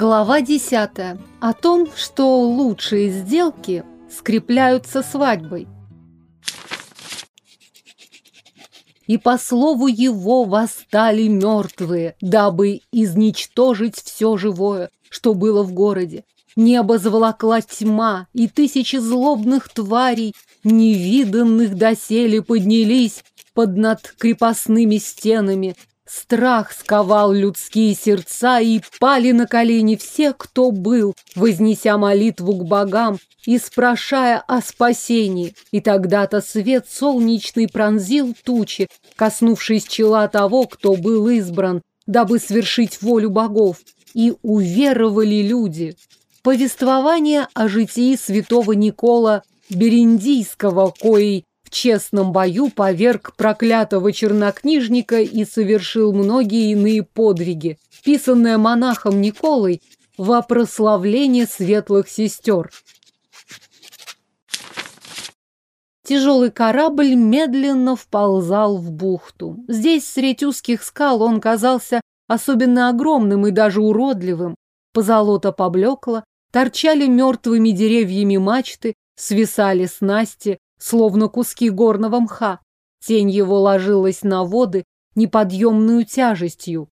Глава 10. О том, что лучшие сделки скрепляются свадьбой. И по слову его восстали мертвые, дабы изничтожить все живое, что было в городе. Небо заволокла тьма, и тысячи злобных тварей, невиданных доселе, поднялись под над крепостными стенами, Страх сковал людские сердца, и пали на колени все, кто был, вознеся молитву к богам и спрашая о спасении. И тогда-то свет солнечный пронзил тучи, коснувшись чела того, кто был избран, дабы свершить волю богов. И уверовали люди. Повествование о житии святого Никола Бериндийского, коей в честном бою поверг проклятого чернокнижника и совершил многие иные подвиги, писанное монахом Николой во прославление светлых сестер. Тяжелый корабль медленно вползал в бухту. Здесь, средь узких скал, он казался особенно огромным и даже уродливым. Позолота поблекла, торчали мертвыми деревьями мачты, свисали снасти, словно куски горного мха. Тень его ложилась на воды неподъемную тяжестью.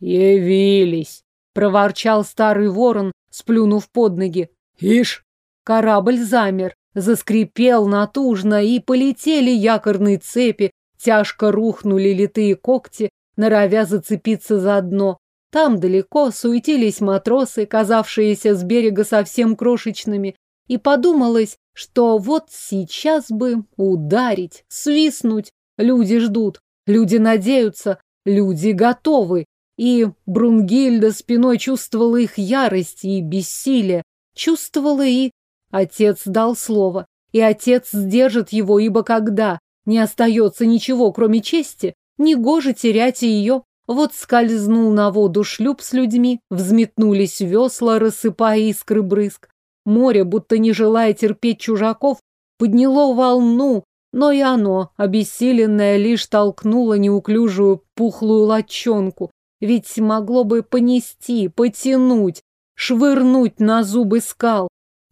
«Явились!» — проворчал старый ворон, сплюнув под ноги. «Ишь!» Корабль замер, заскрипел натужно, и полетели якорные цепи, тяжко рухнули литые когти, норовя зацепиться за дно. Там далеко суетились матросы, казавшиеся с берега совсем крошечными, и подумалось, что вот сейчас бы ударить, свистнуть. Люди ждут, люди надеются, люди готовы. И Брунгильда спиной чувствовала их ярость и бессилие, чувствовала и... Отец дал слово, и отец сдержит его, ибо когда не остается ничего, кроме чести, негоже терять ее. Вот скользнул на воду шлюп с людьми, взметнулись весла, рассыпая искры брызг. Море, будто не желая терпеть чужаков, подняло волну, но и оно, обессиленное, лишь толкнуло неуклюжую пухлую лочонку, ведь могло бы понести, потянуть, швырнуть на зубы скал.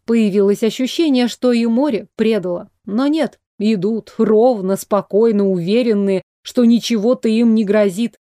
Появилось ощущение, что и море предало. Но нет, идут ровно, спокойно, уверенные, что ничего-то им не грозит.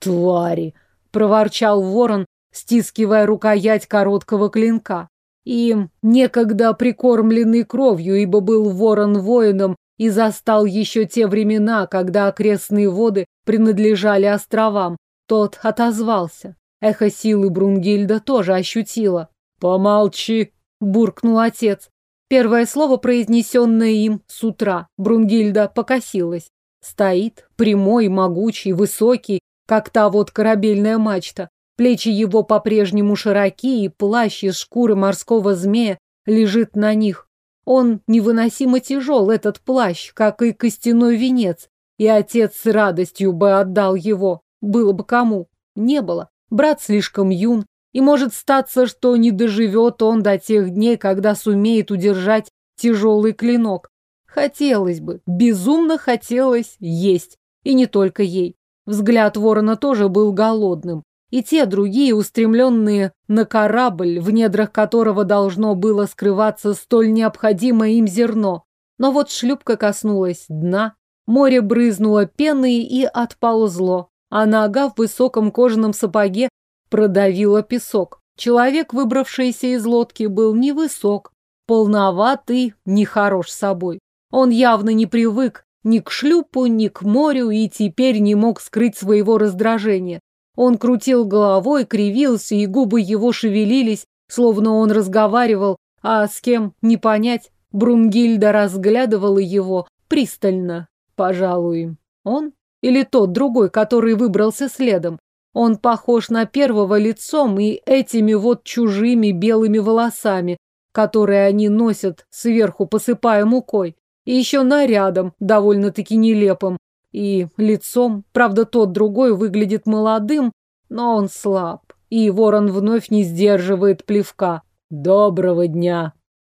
«Твари!» — проворчал ворон, стискивая рукоять короткого клинка и некогда прикормленный кровью, ибо был ворон воином и застал еще те времена, когда окрестные воды принадлежали островам. Тот отозвался. Эхо силы Брунгильда тоже ощутила. «Помолчи!» – буркнул отец. Первое слово, произнесенное им с утра, Брунгильда покосилась. Стоит, прямой, могучий, высокий, как та вот корабельная мачта. Плечи его по-прежнему широки, и плащ из шкуры морского змея лежит на них. Он невыносимо тяжел, этот плащ, как и костяной венец, и отец с радостью бы отдал его. Было бы кому. Не было. Брат слишком юн, и может статься, что не доживет он до тех дней, когда сумеет удержать тяжелый клинок. Хотелось бы, безумно хотелось есть. И не только ей. Взгляд ворона тоже был голодным и те другие, устремленные на корабль, в недрах которого должно было скрываться столь необходимое им зерно. Но вот шлюпка коснулась дна, море брызнуло пеной и отползло, а нога в высоком кожаном сапоге продавила песок. Человек, выбравшийся из лодки, был невысок, полноватый, нехорош собой. Он явно не привык ни к шлюпу, ни к морю и теперь не мог скрыть своего раздражения. Он крутил головой, кривился, и губы его шевелились, словно он разговаривал, а с кем не понять. Брунгильда разглядывала его пристально, пожалуй. Он или тот другой, который выбрался следом. Он похож на первого лицом и этими вот чужими белыми волосами, которые они носят, сверху посыпая мукой. И еще нарядом, довольно-таки нелепым, и лицом. Правда, тот другой выглядит молодым, но он слаб. И ворон вновь не сдерживает плевка. «Доброго дня!»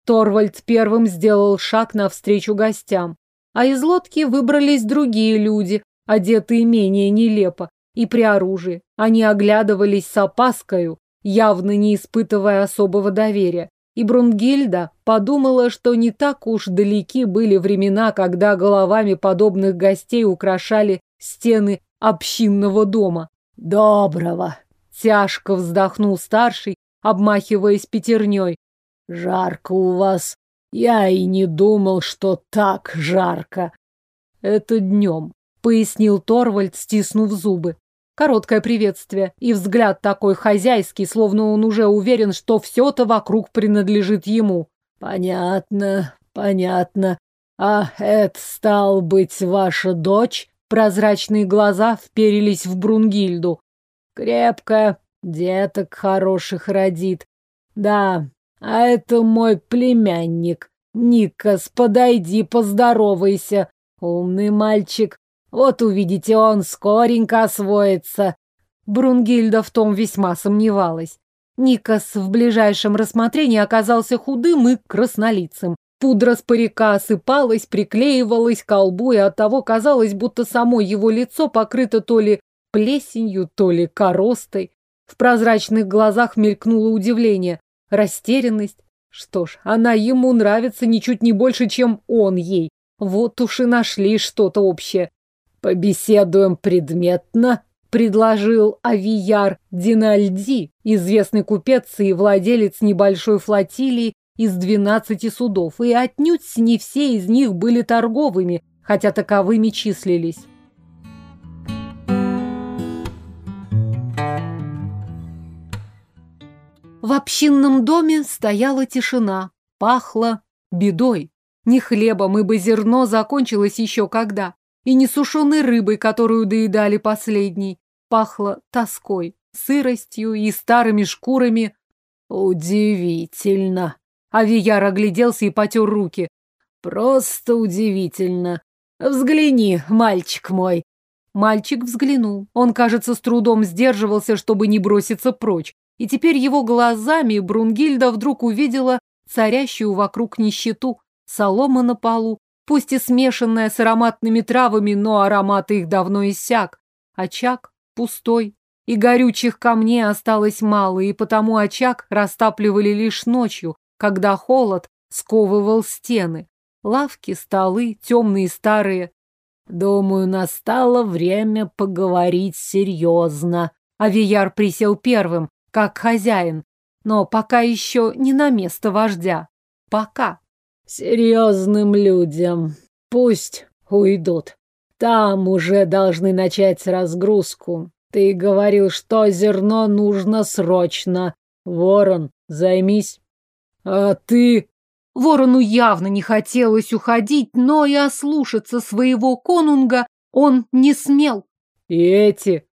Торвальд первым сделал шаг навстречу гостям. А из лодки выбрались другие люди, одетые менее нелепо, и при оружии. Они оглядывались с опаскою, явно не испытывая особого доверия. И Брунгильда подумала, что не так уж далеки были времена, когда головами подобных гостей украшали стены общинного дома. «Доброго!» — тяжко вздохнул старший, обмахиваясь пятерней. «Жарко у вас. Я и не думал, что так жарко». «Это днем», — пояснил Торвальд, стиснув зубы. Короткое приветствие и взгляд такой хозяйский, словно он уже уверен, что все-то вокруг принадлежит ему. «Понятно, понятно. А это, стал быть, ваша дочь?» Прозрачные глаза вперились в Брунгильду. «Крепкая, деток хороших родит. Да, а это мой племянник. Никас, подойди, поздоровайся. Умный мальчик. Вот увидите, он скоренько освоится. Брунгильда в том весьма сомневалась. Никас в ближайшем рассмотрении оказался худым и краснолицым. Пудра с парика осыпалась, приклеивалась к колбу, и оттого казалось, будто само его лицо покрыто то ли плесенью, то ли коростой. В прозрачных глазах мелькнуло удивление, растерянность. Что ж, она ему нравится ничуть не больше, чем он ей. Вот уж и нашли что-то общее. «Побеседуем предметно», — предложил Авияр Динальди, известный купец и владелец небольшой флотилии из двенадцати судов, и отнюдь не все из них были торговыми, хотя таковыми числились. В общинном доме стояла тишина, пахло бедой. Не хлебом, ибо зерно закончилось еще когда и не сушеной рыбой, которую доедали последней. Пахло тоской, сыростью и старыми шкурами. Удивительно. Авияр огляделся и потер руки. Просто удивительно. Взгляни, мальчик мой. Мальчик взглянул. Он, кажется, с трудом сдерживался, чтобы не броситься прочь. И теперь его глазами Брунгильда вдруг увидела царящую вокруг нищету, солома на полу, пусть и смешанная с ароматными травами, но аромат их давно иссяк. Очаг пустой, и горючих камней осталось мало, и потому очаг растапливали лишь ночью, когда холод сковывал стены. Лавки, столы, темные старые. Думаю, настало время поговорить серьезно. Авияр присел первым, как хозяин, но пока еще не на место вождя. Пока. Серьезным людям пусть уйдут. Там уже должны начать разгрузку. Ты говорил, что зерно нужно срочно. Ворон, займись. А ты... Ворону явно не хотелось уходить, но и ослушаться своего конунга он не смел. И эти...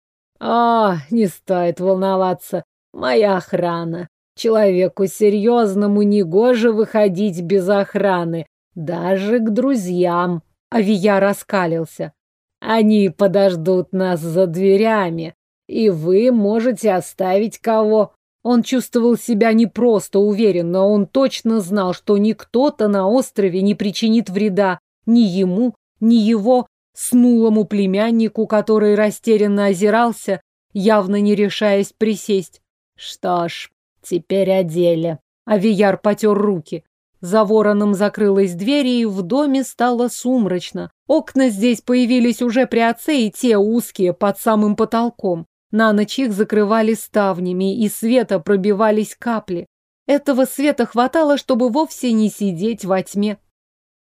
А, не стоит волноваться. Моя охрана. Человеку серьезному негоже выходить без охраны, даже к друзьям. Авия раскалился. Они подождут нас за дверями, и вы можете оставить кого. Он чувствовал себя не просто уверенно, он точно знал, что никто-то на острове не причинит вреда ни ему, ни его снулому племяннику, который растерянно озирался, явно не решаясь присесть. Что ж, Теперь о деле. Авияр потер руки. За вороном закрылась дверь, и в доме стало сумрачно. Окна здесь появились уже при отце, и те узкие, под самым потолком. На ночь их закрывали ставнями, и света пробивались капли. Этого света хватало, чтобы вовсе не сидеть во тьме.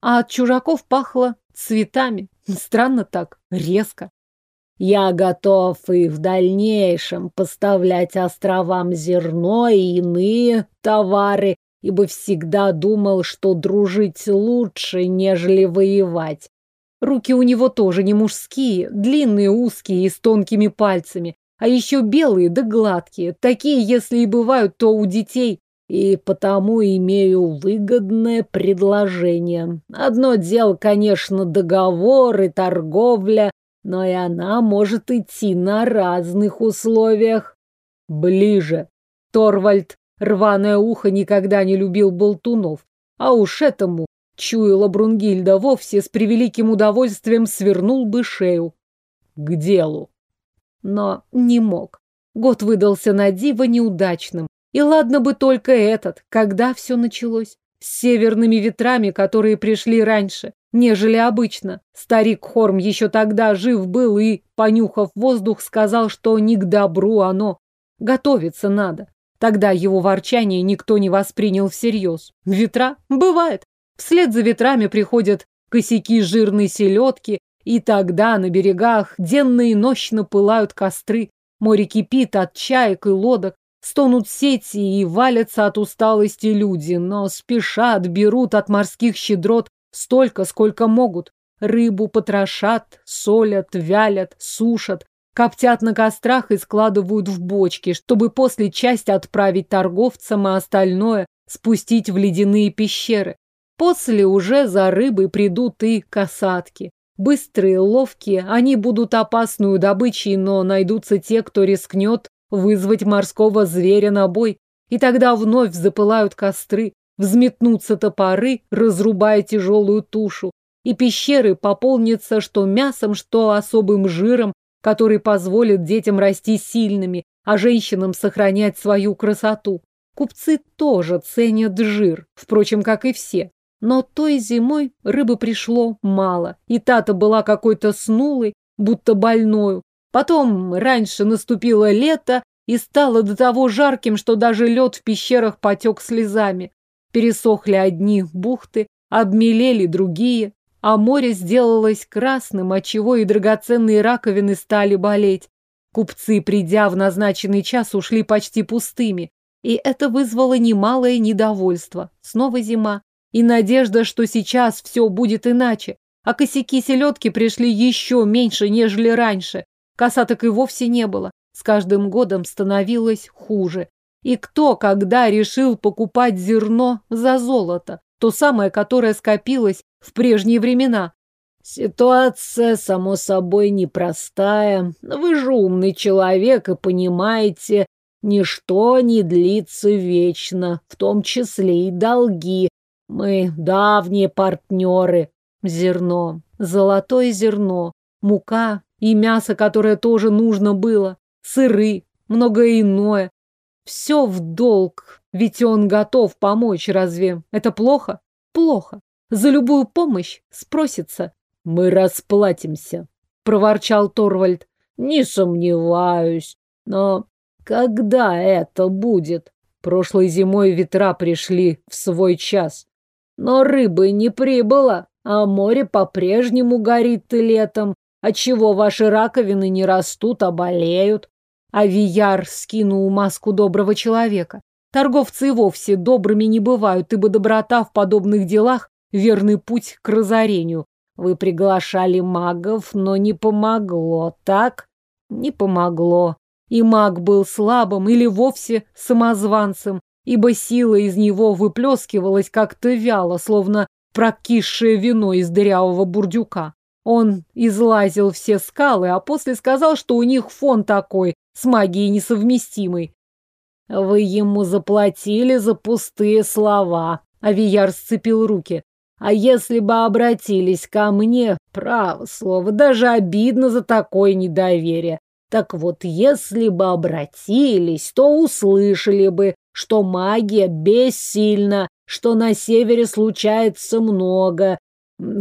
А от чужаков пахло цветами. Странно так, резко. Я готов и в дальнейшем поставлять островам зерно и иные товары, ибо всегда думал, что дружить лучше, нежели воевать. Руки у него тоже не мужские, длинные, узкие и с тонкими пальцами, а еще белые да гладкие, такие, если и бывают, то у детей, и потому имею выгодное предложение. Одно дело, конечно, договор и торговля, но и она может идти на разных условиях. Ближе. Торвальд, рваное ухо, никогда не любил болтунов, а уж этому, чуяла Брунгильда, вовсе с превеликим удовольствием свернул бы шею. К делу. Но не мог. Год выдался на диво неудачным. И ладно бы только этот, когда все началось. С северными ветрами, которые пришли раньше, нежели обычно. Старик Хорм еще тогда жив был и, понюхав воздух, сказал, что не к добру оно. Готовиться надо. Тогда его ворчание никто не воспринял всерьез. Ветра? Бывает. Вслед за ветрами приходят косяки жирной селедки, и тогда на берегах денно и нощно пылают костры. Море кипит от чаек и лодок, стонут сети и валятся от усталости люди, но спешат, берут от морских щедрот столько, сколько могут. Рыбу потрошат, солят, вялят, сушат, коптят на кострах и складывают в бочки, чтобы после часть отправить торговцам, а остальное спустить в ледяные пещеры. После уже за рыбой придут и касатки. Быстрые, ловкие, они будут опасную добычей, но найдутся те, кто рискнет вызвать морского зверя на бой. И тогда вновь запылают костры, взметнутся топоры, разрубая тяжелую тушу. И пещеры пополнятся что мясом, что особым жиром, который позволит детям расти сильными, а женщинам сохранять свою красоту. Купцы тоже ценят жир, впрочем, как и все. Но той зимой рыбы пришло мало, и та-то была какой-то снулой, будто больною. Потом раньше наступило лето и стало до того жарким, что даже лед в пещерах потек слезами. Пересохли одни бухты, обмелели другие, а море сделалось красным, отчего и драгоценные раковины стали болеть. Купцы, придя в назначенный час, ушли почти пустыми, и это вызвало немалое недовольство. Снова зима, и надежда, что сейчас все будет иначе. А косяки селедки пришли еще меньше, нежели раньше. Косаток и вовсе не было. С каждым годом становилось хуже. И кто когда решил покупать зерно за золото? То самое, которое скопилось в прежние времена. Ситуация, само собой, непростая. Вы же умный человек и понимаете, ничто не длится вечно, в том числе и долги, мы давние партнеры. Зерно, золотое зерно, мука и мясо, которое тоже нужно было, сыры, многое иное. Все в долг, ведь он готов помочь, разве это плохо? Плохо. За любую помощь спросится. Мы расплатимся, проворчал Торвальд. Не сомневаюсь, но когда это будет? Прошлой зимой ветра пришли в свой час. Но рыбы не прибыло, а море по-прежнему горит летом, отчего ваши раковины не растут, а болеют. А Вияр скинул маску доброго человека. Торговцы и вовсе добрыми не бывают, ибо доброта в подобных делах — верный путь к разорению. Вы приглашали магов, но не помогло, так? Не помогло. И маг был слабым или вовсе самозванцем, ибо сила из него выплескивалась как-то вяло, словно прокисшее вино из дырявого бурдюка. Он излазил все скалы, а после сказал, что у них фон такой, с магией несовместимый. Вы ему заплатили за пустые слова. Авияр сцепил руки. А если бы обратились ко мне, право слово, даже обидно за такое недоверие. Так вот, если бы обратились, то услышали бы, что магия бессильна, что на севере случается много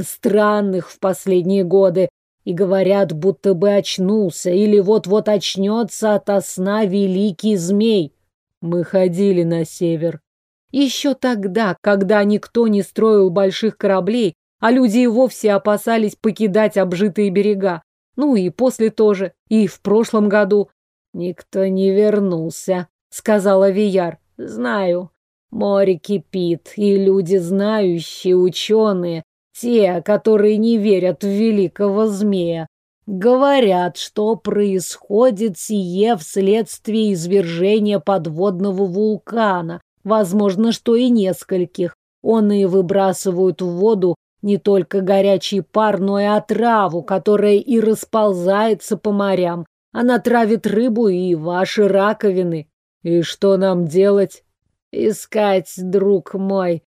странных в последние годы, и говорят, будто бы очнулся или вот-вот очнется ото сна великий змей. Мы ходили на север. Еще тогда, когда никто не строил больших кораблей, а люди и вовсе опасались покидать обжитые берега. Ну и после тоже, и в прошлом году. Никто не вернулся, сказала Вияр. Знаю. Море кипит, и люди знающие, ученые, те, которые не верят в великого змея, говорят, что происходит сие вследствие извержения подводного вулкана, возможно, что и нескольких. Он и выбрасывают в воду не только горячий пар, но и отраву, которая и расползается по морям. Она травит рыбу и ваши раковины. И что нам делать? Искать, друг мой,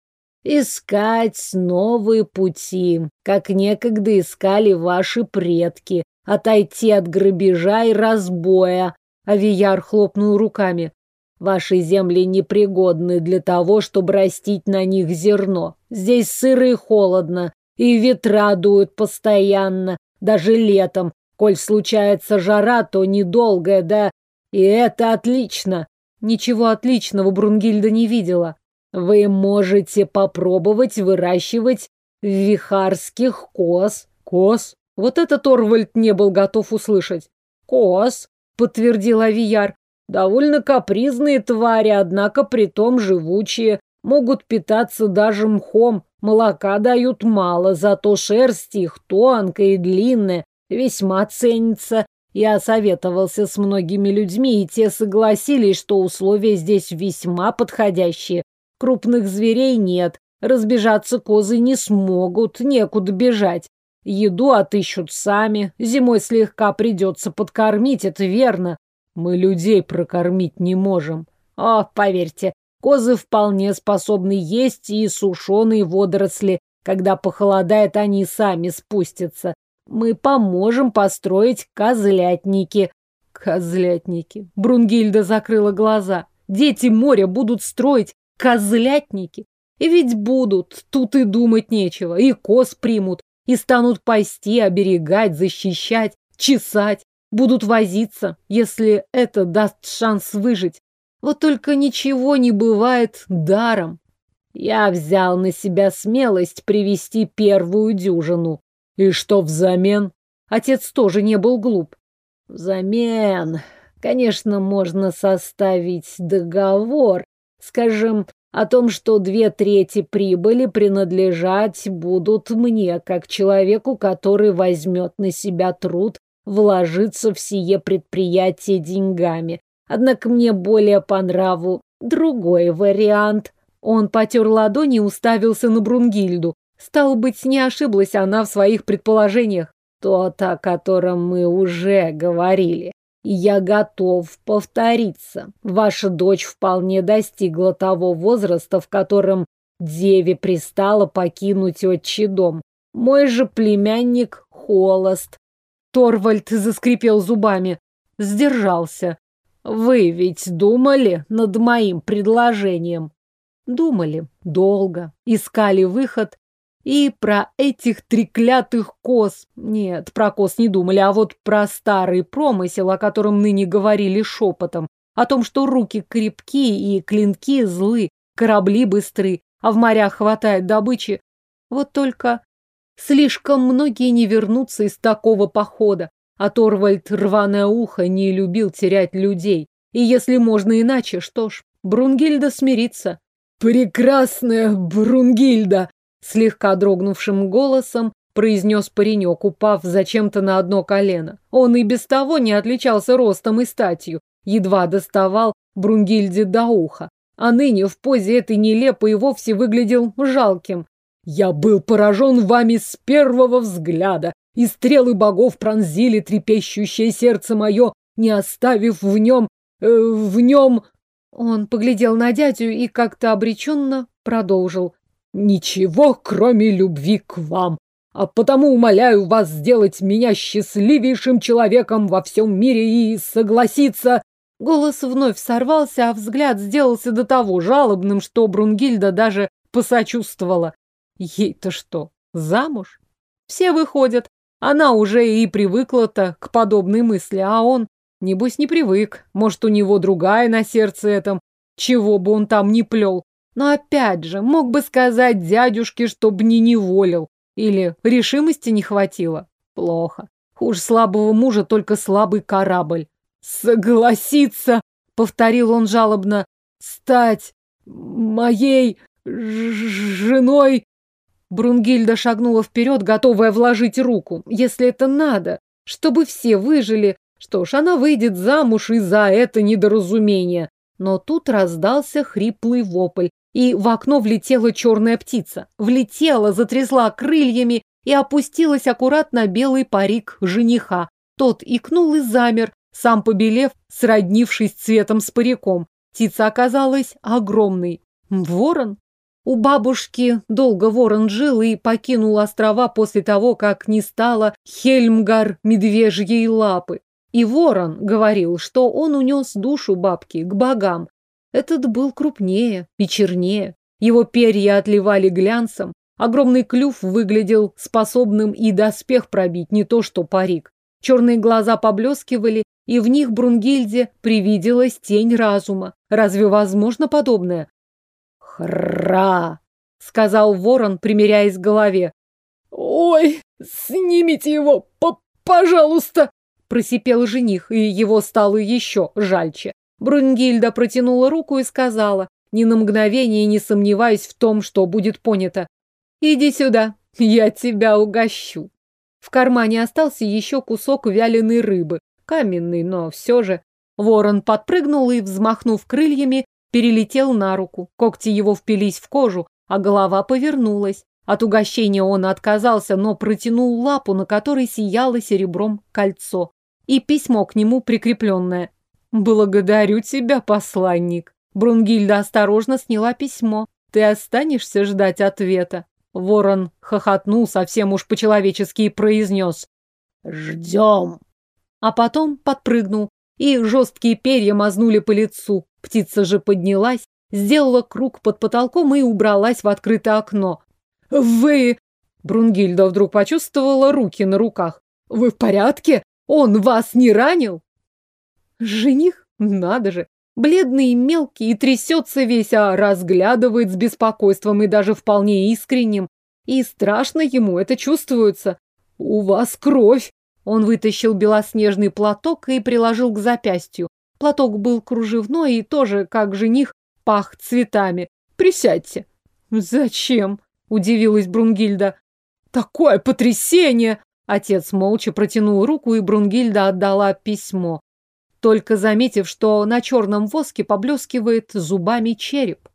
искать новые пути, как некогда искали ваши предки, отойти от грабежа и разбоя. Авияр хлопнул руками. Ваши земли непригодны для того, чтобы растить на них зерно. Здесь сыро и холодно, и ветра дуют постоянно, даже летом. Коль случается жара, то недолгая, да, и это отлично. Ничего отличного Брунгильда не видела. Вы можете попробовать выращивать вихарских коз. Коз? Вот это Торвальд не был готов услышать. Коз, подтвердил Авияр. Довольно капризные твари, однако притом живучие. Могут питаться даже мхом. Молока дают мало, зато шерсть их тонкая и длинная, весьма ценится. Я советовался с многими людьми, и те согласились, что условия здесь весьма подходящие. Крупных зверей нет, разбежаться козы не смогут, некуда бежать. Еду отыщут сами, зимой слегка придется подкормить, это верно. Мы людей прокормить не можем. О, поверьте, козы вполне способны есть и сушеные водоросли. Когда похолодает, они сами спустятся. Мы поможем построить козлятники. Козлятники. Брунгильда закрыла глаза. Дети моря будут строить козлятники. И ведь будут, тут и думать нечего. И коз примут, и станут пасти, оберегать, защищать, чесать. Будут возиться, если это даст шанс выжить. Вот только ничего не бывает даром. Я взял на себя смелость привести первую дюжину. И что взамен? Отец тоже не был глуп. Взамен, конечно, можно составить договор, скажем, о том, что две трети прибыли принадлежать будут мне, как человеку, который возьмет на себя труд вложиться в сие предприятие деньгами. Однако мне более по нраву другой вариант. Он потер ладони и уставился на Брунгильду. Стало быть, не ошиблась она в своих предположениях. Тот, о котором мы уже говорили. Я готов повториться. Ваша дочь вполне достигла того возраста, в котором деве пристало покинуть отчий дом. Мой же племянник холост. Торвальд заскрипел зубами. Сдержался. Вы ведь думали над моим предложением? Думали. Долго. Искали выход и про этих треклятых коз. Нет, про коз не думали, а вот про старый промысел, о котором ныне говорили шепотом. О том, что руки крепкие и клинки злы, корабли быстры, а в морях хватает добычи. Вот только слишком многие не вернутся из такого похода. А Торвальд рваное ухо не любил терять людей. И если можно иначе, что ж, Брунгильда смирится. «Прекрасная Брунгильда!» Слегка дрогнувшим голосом произнес паренек, упав зачем-то на одно колено. Он и без того не отличался ростом и статью, едва доставал Брунгильде до уха, а ныне в позе этой нелепо и вовсе выглядел жалким. «Я был поражен вами с первого взгляда, и стрелы богов пронзили трепещущее сердце мое, не оставив в нем... Э, в нем...» Он поглядел на дядю и как-то обреченно продолжил. Ничего, кроме любви к вам. А потому умоляю вас сделать меня счастливейшим человеком во всем мире и согласиться. Голос вновь сорвался, а взгляд сделался до того жалобным, что Брунгильда даже посочувствовала. Ей-то что, замуж? Все выходят. Она уже и привыкла-то к подобной мысли, а он, небось, не привык. Может, у него другая на сердце этом, чего бы он там не плел. Но опять же, мог бы сказать дядюшке, чтобы не неволил. Или решимости не хватило. Плохо. Хуже слабого мужа только слабый корабль. Согласиться, повторил он жалобно, стать моей женой. Брунгильда шагнула вперед, готовая вложить руку, если это надо, чтобы все выжили. Что ж, она выйдет замуж и за это недоразумение. Но тут раздался хриплый вопль, и в окно влетела черная птица. Влетела, затрясла крыльями и опустилась аккуратно белый парик жениха. Тот икнул и замер, сам побелев, сроднившись цветом с париком. Птица оказалась огромной. Ворон? У бабушки долго ворон жил и покинул острова после того, как не стало Хельмгар медвежьей лапы. И ворон говорил, что он унес душу бабки к богам. Этот был крупнее и чернее. Его перья отливали глянцем. Огромный клюв выглядел способным и доспех пробить, не то что парик. Черные глаза поблескивали, и в них Брунгильде привиделась тень разума. Разве возможно подобное? «Хра!» — сказал ворон, примеряясь к голове. «Ой, снимите его, пожалуйста!» Просипел жених, и его стало еще жальче. Брунгильда протянула руку и сказала, ни на мгновение не сомневаясь в том, что будет понято. «Иди сюда, я тебя угощу». В кармане остался еще кусок вяленой рыбы, каменный, но все же. Ворон подпрыгнул и, взмахнув крыльями, перелетел на руку. Когти его впились в кожу, а голова повернулась. От угощения он отказался, но протянул лапу, на которой сияло серебром кольцо и письмо к нему прикрепленное. «Благодарю тебя, посланник». Брунгильда осторожно сняла письмо. «Ты останешься ждать ответа?» Ворон хохотнул совсем уж по-человечески и произнес. «Ждем». А потом подпрыгнул, и жесткие перья мазнули по лицу. Птица же поднялась, сделала круг под потолком и убралась в открытое окно. «Вы...» Брунгильда вдруг почувствовала руки на руках. «Вы в порядке?» Он вас не ранил? Жених? Надо же. Бледный и мелкий, и трясется весь, а разглядывает с беспокойством и даже вполне искренним. И страшно ему, это чувствуется. У вас кровь. Он вытащил белоснежный платок и приложил к запястью. Платок был кружевной и тоже, как жених, пах цветами. Присядьте. Зачем? Удивилась Брунгильда. Такое потрясение! Отец молча протянул руку, и Брунгильда отдала письмо, только заметив, что на черном воске поблескивает зубами череп.